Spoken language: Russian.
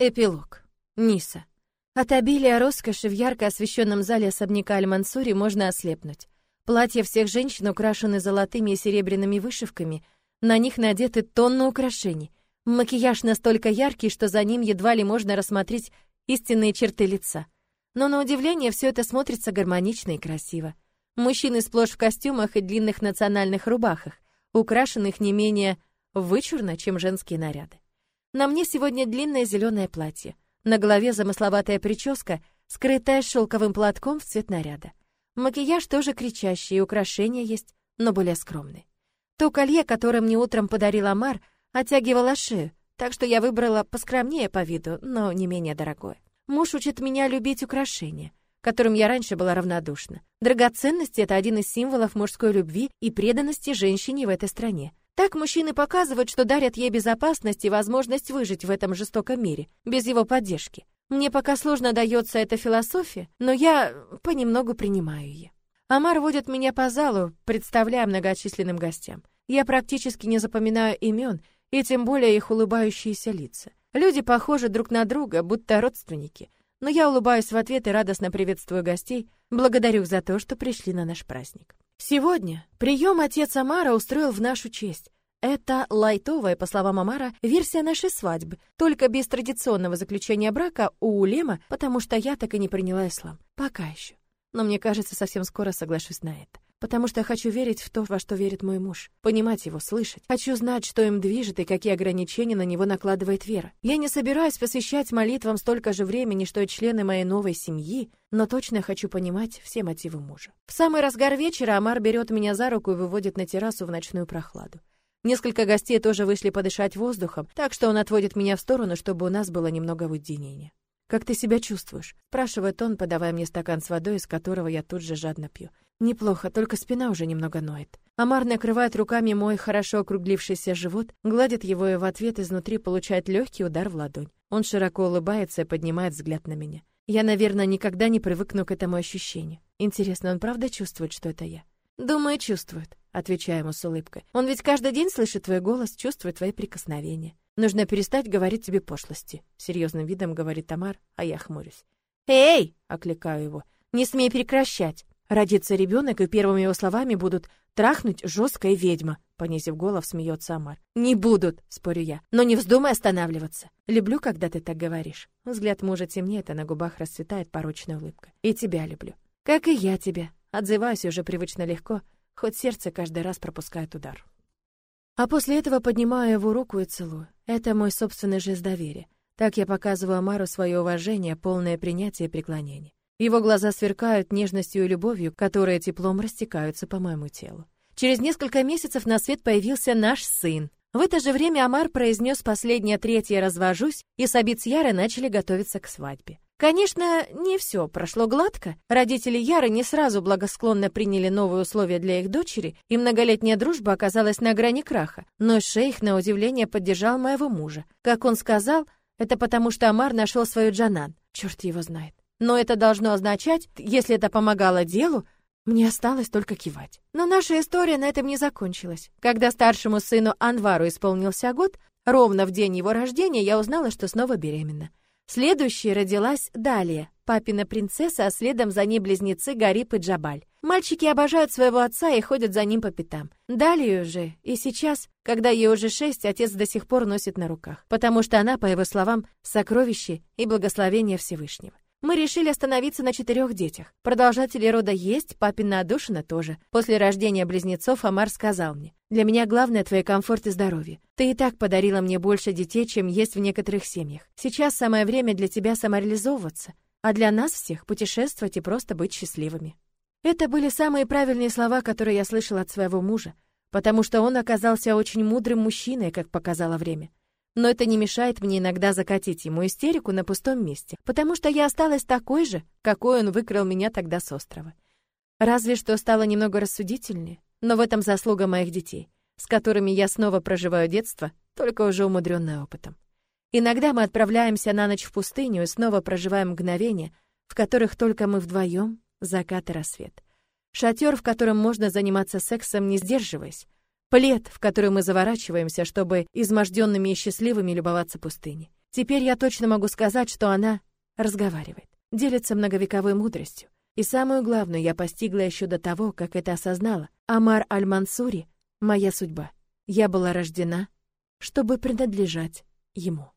Эпилог. Ниса. От обилия роскоши в ярко освещенном зале особняка Аль-Мансури можно ослепнуть. Платья всех женщин украшены золотыми и серебряными вышивками, на них надеты тонны украшений. Макияж настолько яркий, что за ним едва ли можно рассмотреть истинные черты лица. Но на удивление все это смотрится гармонично и красиво. Мужчины сплошь в костюмах и длинных национальных рубахах, украшенных не менее вычурно, чем женские наряды. На мне сегодня длинное зеленое платье. На голове замысловатая прическа, скрытая шелковым платком в цвет наряда. Макияж тоже кричащий, и украшения есть, но более скромные. То колье, которое мне утром подарил Амар, оттягивало шею, так что я выбрала поскромнее по виду, но не менее дорогое. Муж учит меня любить украшения, которым я раньше была равнодушна. Драгоценности — это один из символов мужской любви и преданности женщине в этой стране. Так мужчины показывают, что дарят ей безопасность и возможность выжить в этом жестоком мире, без его поддержки. Мне пока сложно дается эта философия, но я понемногу принимаю ее. Амар водит меня по залу, представляя многочисленным гостям. Я практически не запоминаю имен, и тем более их улыбающиеся лица. Люди похожи друг на друга, будто родственники. Но я улыбаюсь в ответ и радостно приветствую гостей, благодарю их за то, что пришли на наш праздник. Сегодня прием отец Амара устроил в нашу честь. Это лайтовая, по словам Амара, версия нашей свадьбы, только без традиционного заключения брака у улема, потому что я так и не приняла ислам. Пока еще. Но мне кажется, совсем скоро соглашусь на это потому что хочу верить в то, во что верит мой муж, понимать его, слышать. Хочу знать, что им движет и какие ограничения на него накладывает вера. Я не собираюсь посвящать молитвам столько же времени, что и члены моей новой семьи, но точно хочу понимать все мотивы мужа. В самый разгар вечера Амар берет меня за руку и выводит на террасу в ночную прохладу. Несколько гостей тоже вышли подышать воздухом, так что он отводит меня в сторону, чтобы у нас было немного уединения. «Как ты себя чувствуешь?» — спрашивает он, подавая мне стакан с водой, из которого я тут же жадно пью. «Неплохо, только спина уже немного ноет». Амар накрывает руками мой хорошо округлившийся живот, гладит его и в ответ изнутри получает легкий удар в ладонь. Он широко улыбается и поднимает взгляд на меня. Я, наверное, никогда не привыкну к этому ощущению. Интересно, он правда чувствует, что это я? Думаю, чувствует, отвечаю ему с улыбкой. Он ведь каждый день слышит твой голос, чувствует твои прикосновения. Нужно перестать говорить тебе пошлости, серьезным видом говорит Тамар, а я хмурюсь. Эй, окликаю его. Не смей прекращать. Родится ребенок, и первыми его словами будут трахнуть жесткая ведьма, понизив голос, смеется Амар. Не будут, спорю я. Но не вздумай останавливаться. Люблю, когда ты так говоришь. Взгляд мужа темнеет, а на губах расцветает порочная улыбка. И тебя люблю. Как и я тебя. Отзываюсь уже привычно легко, хоть сердце каждый раз пропускает удар. А после этого поднимаю его руку и целую. Это мой собственный жест доверия. Так я показываю Амару свое уважение, полное принятие и преклонение. Его глаза сверкают нежностью и любовью, которые теплом растекаются по моему телу. Через несколько месяцев на свет появился наш сын. В это же время Амар произнес последнее третье «развожусь», и Сабит с Ярой начали готовиться к свадьбе. Конечно, не все прошло гладко. Родители Яры не сразу благосклонно приняли новые условия для их дочери, и многолетняя дружба оказалась на грани краха. Но шейх, на удивление, поддержал моего мужа. Как он сказал, это потому что Амар нашел свою Джанан. Черт его знает. Но это должно означать, если это помогало делу, мне осталось только кивать. Но наша история на этом не закончилась. Когда старшему сыну Анвару исполнился год, ровно в день его рождения я узнала, что снова беременна. Следующей родилась Далия, папина принцесса, а следом за ней близнецы Гарип и Джабаль. Мальчики обожают своего отца и ходят за ним по пятам. Далию же, и сейчас, когда ей уже шесть, отец до сих пор носит на руках, потому что она, по его словам, сокровище и благословение Всевышнего. Мы решили остановиться на четырех детях. Продолжатели рода есть, папина отдушина тоже. После рождения близнецов Амар сказал мне, «Для меня главное твой комфорт и здоровье. Ты и так подарила мне больше детей, чем есть в некоторых семьях. Сейчас самое время для тебя самореализовываться, а для нас всех путешествовать и просто быть счастливыми». Это были самые правильные слова, которые я слышала от своего мужа, потому что он оказался очень мудрым мужчиной, как показало время но это не мешает мне иногда закатить ему истерику на пустом месте, потому что я осталась такой же, какой он выкрал меня тогда с острова. Разве что стала немного рассудительнее, но в этом заслуга моих детей, с которыми я снова проживаю детство, только уже умудренное опытом. Иногда мы отправляемся на ночь в пустыню и снова проживаем мгновения, в которых только мы вдвоем, закат и рассвет. Шатер, в котором можно заниматься сексом, не сдерживаясь. Плед, в который мы заворачиваемся, чтобы изможденными и счастливыми любоваться пустыней. Теперь я точно могу сказать, что она разговаривает, делится многовековой мудростью. И самую главную я постигла еще до того, как это осознала, Амар Аль-Мансури — моя судьба. Я была рождена, чтобы принадлежать ему.